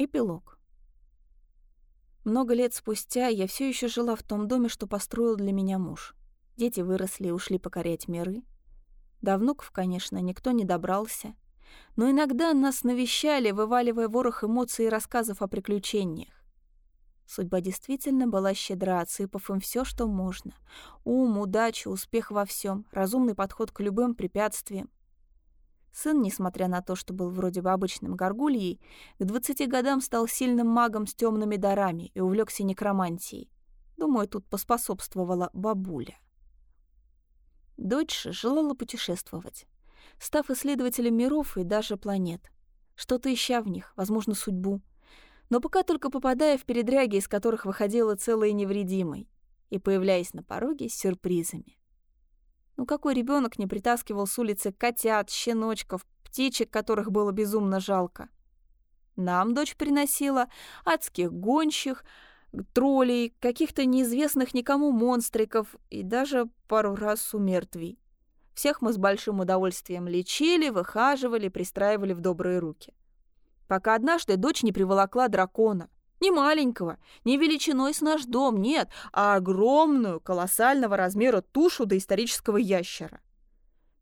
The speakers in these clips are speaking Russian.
Эпилог. Много лет спустя я все еще жила в том доме, что построил для меня муж. Дети выросли и ушли покорять миры. До внуков, конечно, никто не добрался. Но иногда нас навещали, вываливая ворох эмоций и рассказов о приключениях. Судьба действительно была щедра, отсыпав им все, что можно. Ум, удача, успех во всем, разумный подход к любым препятствиям. Сын, несмотря на то, что был вроде бы обычным горгульей, к 20 годам стал сильным магом с темными дарами и увлекся некромантией. Думаю, тут поспособствовала бабуля. Дочь желала путешествовать, став исследователем миров и даже планет. Что-то ища в них, возможно, судьбу. Но пока только попадая в передряги, из которых выходила целой невредимой, и появляясь на пороге с сюрпризами. Ну какой ребенок не притаскивал с улицы котят, щеночков, птичек, которых было безумно жалко? Нам дочь приносила адских гонщих, троллей, каких-то неизвестных никому монстриков и даже пару раз умертвий. Всех мы с большим удовольствием лечили, выхаживали, пристраивали в добрые руки. Пока однажды дочь не приволокла дракона. Не маленького, не величиной с наш дом, нет, а огромную, колоссального размера тушу доисторического ящера.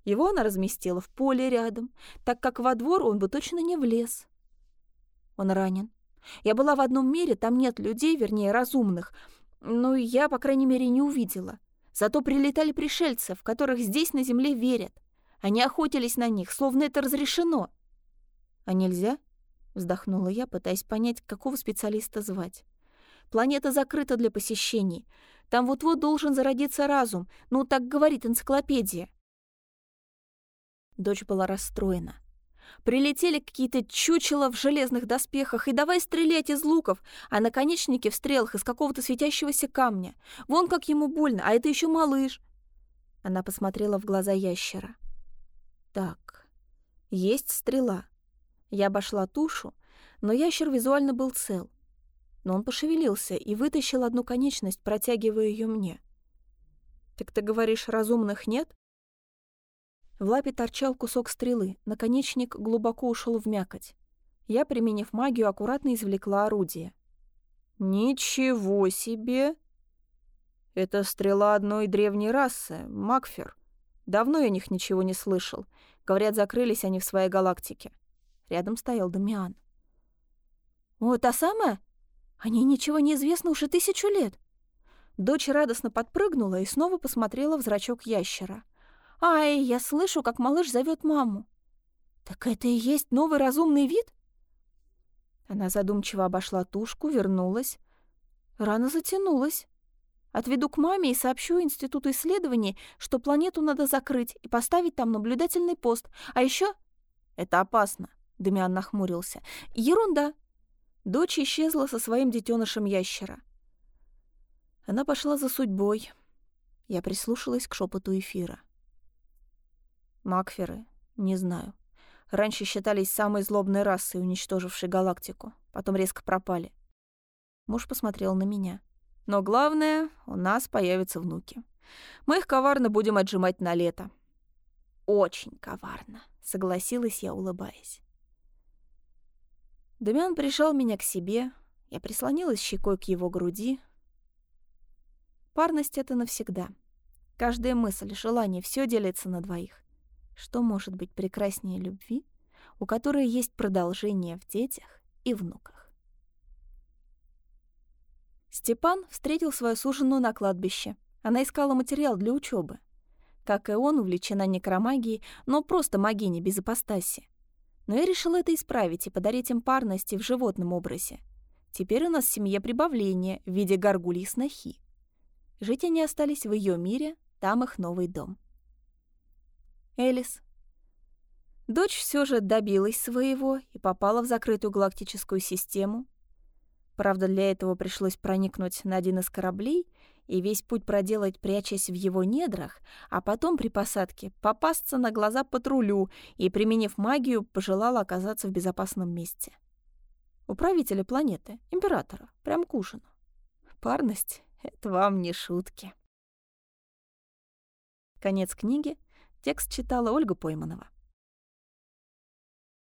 Его она разместила в поле рядом, так как во двор он бы точно не влез. Он ранен. Я была в одном мире, там нет людей, вернее, разумных, но я, по крайней мере, не увидела. Зато прилетали пришельцы, в которых здесь на земле верят. Они охотились на них, словно это разрешено. А нельзя? Вздохнула я, пытаясь понять, какого специалиста звать. Планета закрыта для посещений. Там вот-вот должен зародиться разум. Ну, так говорит энциклопедия. Дочь была расстроена. Прилетели какие-то чучела в железных доспехах и давай стрелять из луков, а наконечники в стрелах из какого-то светящегося камня. Вон как ему больно, а это еще малыш. Она посмотрела в глаза ящера. Так, есть стрела. Я обошла тушу, но ящер визуально был цел. Но он пошевелился и вытащил одну конечность, протягивая ее мне. «Так ты говоришь, разумных нет?» В лапе торчал кусок стрелы, наконечник глубоко ушел в мякоть. Я, применив магию, аккуратно извлекла орудие. «Ничего себе!» «Это стрела одной древней расы, Макфер. Давно я о них ничего не слышал. Говорят, закрылись они в своей галактике». Рядом стоял Дамиан. «О, та самая? О ней ничего не известно уже тысячу лет». Дочь радостно подпрыгнула и снова посмотрела в зрачок ящера. «Ай, я слышу, как малыш зовет маму». «Так это и есть новый разумный вид?» Она задумчиво обошла тушку, вернулась. Рана затянулась. Отведу к маме и сообщу Институту исследований, что планету надо закрыть и поставить там наблюдательный пост. А еще это опасно. Демиан нахмурился. «Ерунда!» Дочь исчезла со своим детенышем ящера. Она пошла за судьбой. Я прислушалась к шепоту эфира. Макферы? Не знаю. Раньше считались самой злобной расой, уничтожившей галактику. Потом резко пропали. Муж посмотрел на меня. Но главное, у нас появятся внуки. Мы их коварно будем отжимать на лето. Очень коварно, согласилась я, улыбаясь. Дамиан прижал меня к себе, я прислонилась щекой к его груди. Парность — это навсегда. Каждая мысль, желание, все делится на двоих. Что может быть прекраснее любви, у которой есть продолжение в детях и внуках? Степан встретил свою суженую на кладбище. Она искала материал для учебы. Как и он, увлечена некромагией, но просто магиней без апостаси. Но я решила это исправить и подарить им парности в животном образе. Теперь у нас в семье прибавление в виде горгулей снохи. Жить они остались в ее мире, там их новый дом. Элис. Дочь все же добилась своего и попала в закрытую галактическую систему. Правда, для этого пришлось проникнуть на один из кораблей и весь путь проделать, прячась в его недрах, а потом при посадке попасться на глаза патрулю и, применив магию, пожелала оказаться в безопасном месте. Управителя планеты, императора, прям к ужину. Парность — это вам не шутки. Конец книги. Текст читала Ольга Пойманова.